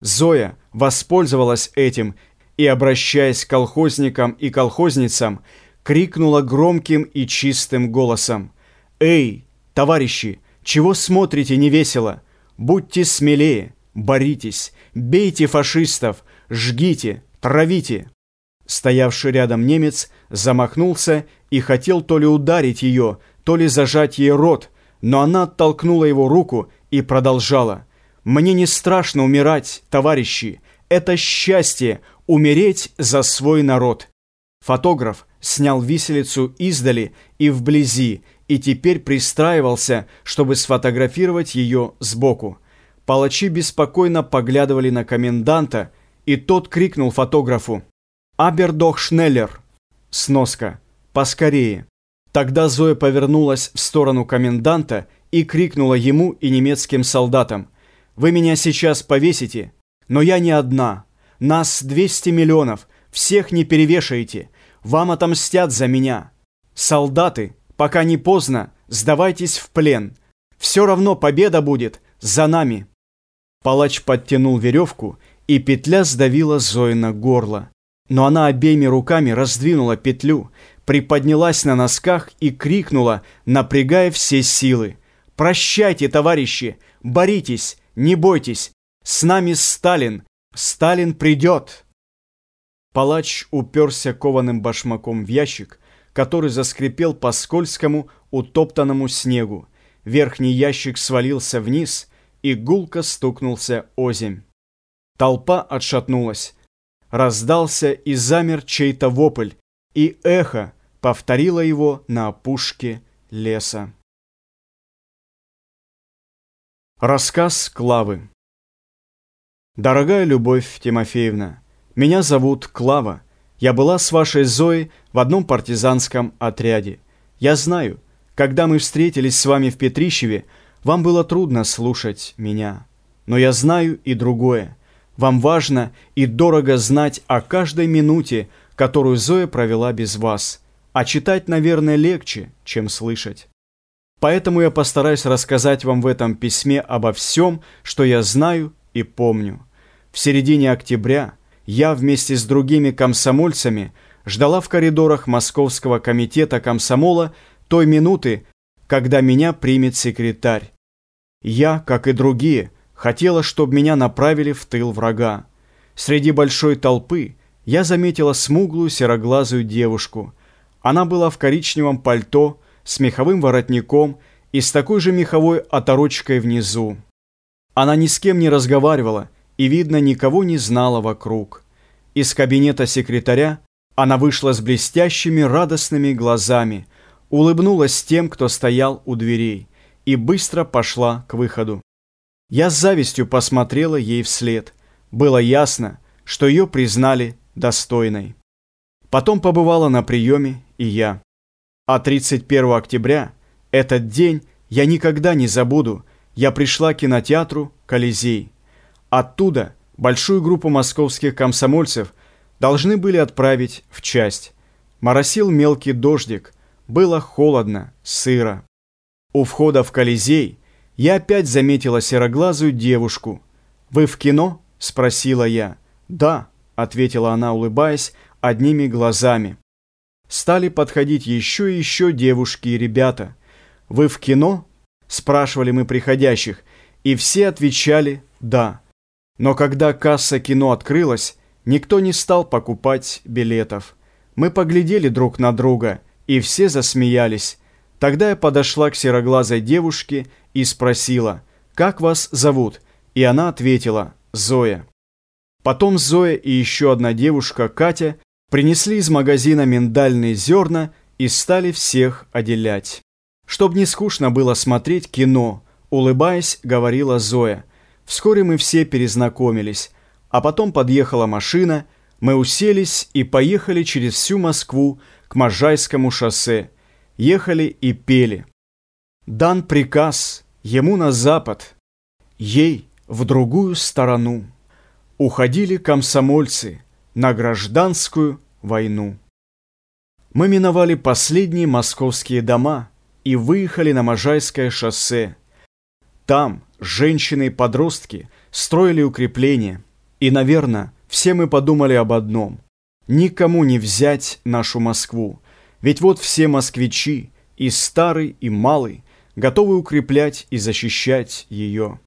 Зоя воспользовалась этим и, обращаясь к колхозникам и колхозницам, крикнула громким и чистым голосом. «Эй, товарищи, чего смотрите невесело? Будьте смелее, боритесь, бейте фашистов, жгите, травите!» Стоявший рядом немец замахнулся и хотел то ли ударить ее, то ли зажать ей рот, но она оттолкнула его руку и продолжала. «Мне не страшно умирать, товарищи. Это счастье — умереть за свой народ». Фотограф снял виселицу издали и вблизи, и теперь пристраивался, чтобы сфотографировать ее сбоку. Палачи беспокойно поглядывали на коменданта, и тот крикнул фотографу «Абердох Шнеллер!» Сноска «Поскорее!» Тогда Зоя повернулась в сторону коменданта и крикнула ему и немецким солдатам «Вы меня сейчас повесите, но я не одна. Нас 200 миллионов, всех не перевешаете. Вам отомстят за меня. Солдаты, пока не поздно, сдавайтесь в плен. Все равно победа будет за нами». Палач подтянул веревку, и петля сдавила Зои на горло. Но она обеими руками раздвинула петлю, приподнялась на носках и крикнула, напрягая все силы. «Прощайте, товарищи! Боритесь! Не бойтесь! С нами Сталин! Сталин придет!» Палач уперся кованым башмаком в ящик, который заскрипел по скользкому, утоптанному снегу. Верхний ящик свалился вниз и гулко стукнулся озимь. Толпа отшатнулась. Раздался и замер чей-то вопль, и эхо повторило его на опушке леса. Рассказ Клавы Дорогая Любовь Тимофеевна, меня зовут Клава. Я была с вашей Зоей в одном партизанском отряде. Я знаю, когда мы встретились с вами в Петрищеве, вам было трудно слушать меня. Но я знаю и другое. Вам важно и дорого знать о каждой минуте, которую Зоя провела без вас. А читать, наверное, легче, чем слышать. Поэтому я постараюсь рассказать вам в этом письме обо всем, что я знаю и помню. В середине октября я вместе с другими комсомольцами ждала в коридорах Московского комитета комсомола той минуты, когда меня примет секретарь. Я, как и другие, хотела, чтобы меня направили в тыл врага. Среди большой толпы я заметила смуглую сероглазую девушку. Она была в коричневом пальто, с меховым воротником и с такой же меховой оторочкой внизу. Она ни с кем не разговаривала и, видно, никого не знала вокруг. Из кабинета секретаря она вышла с блестящими радостными глазами, улыбнулась тем, кто стоял у дверей, и быстро пошла к выходу. Я с завистью посмотрела ей вслед. Было ясно, что ее признали достойной. Потом побывала на приеме и я. А 31 октября, этот день я никогда не забуду, я пришла к кинотеатру «Колизей». Оттуда большую группу московских комсомольцев должны были отправить в часть. Моросил мелкий дождик, было холодно, сыро. У входа в Колизей я опять заметила сероглазую девушку. «Вы в кино?» – спросила я. «Да», – ответила она, улыбаясь, одними глазами. Стали подходить еще и еще девушки и ребята. «Вы в кино?» – спрашивали мы приходящих, и все отвечали «да». Но когда касса кино открылась, никто не стал покупать билетов. Мы поглядели друг на друга, и все засмеялись. Тогда я подошла к сероглазой девушке и спросила, «Как вас зовут?» И она ответила, «Зоя». Потом Зоя и еще одна девушка, Катя, принесли из магазина миндальные зерна и стали всех отделять. Чтоб не скучно было смотреть кино, улыбаясь, говорила Зоя. Вскоре мы все перезнакомились, а потом подъехала машина, мы уселись и поехали через всю Москву к Можайскому шоссе. Ехали и пели. Дан приказ ему на запад, ей в другую сторону. Уходили комсомольцы на гражданскую войну. Мы миновали последние московские дома и выехали на Можайское шоссе. Там женщины и подростки строили укрепления – И, наверное, все мы подумали об одном. Никому не взять нашу Москву, ведь вот все москвичи, и старый, и малый, готовы укреплять и защищать ее.